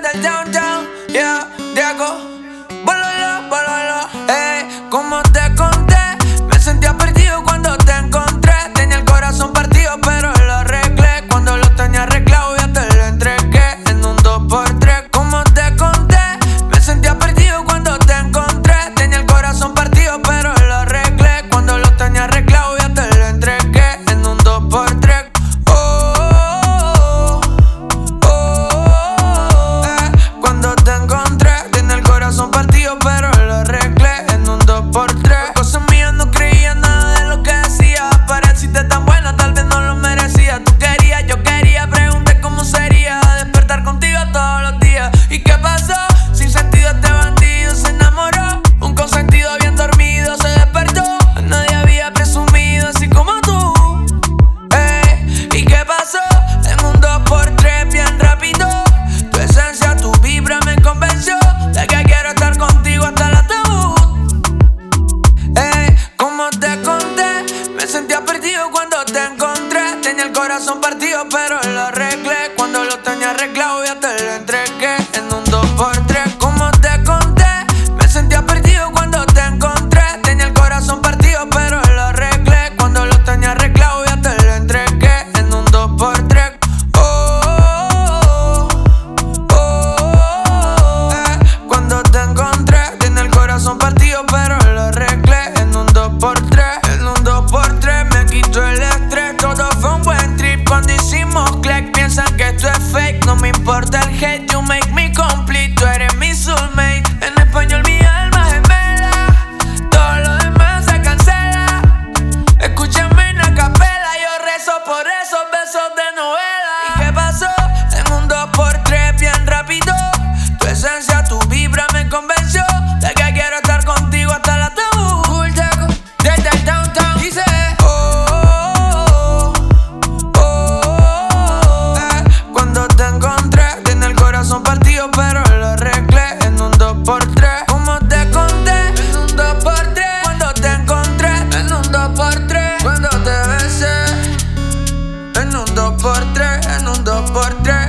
جاؤں جاؤ یہ بول رہا بولو اے کو مو سمپتی اپر مدر پتر پتر پتر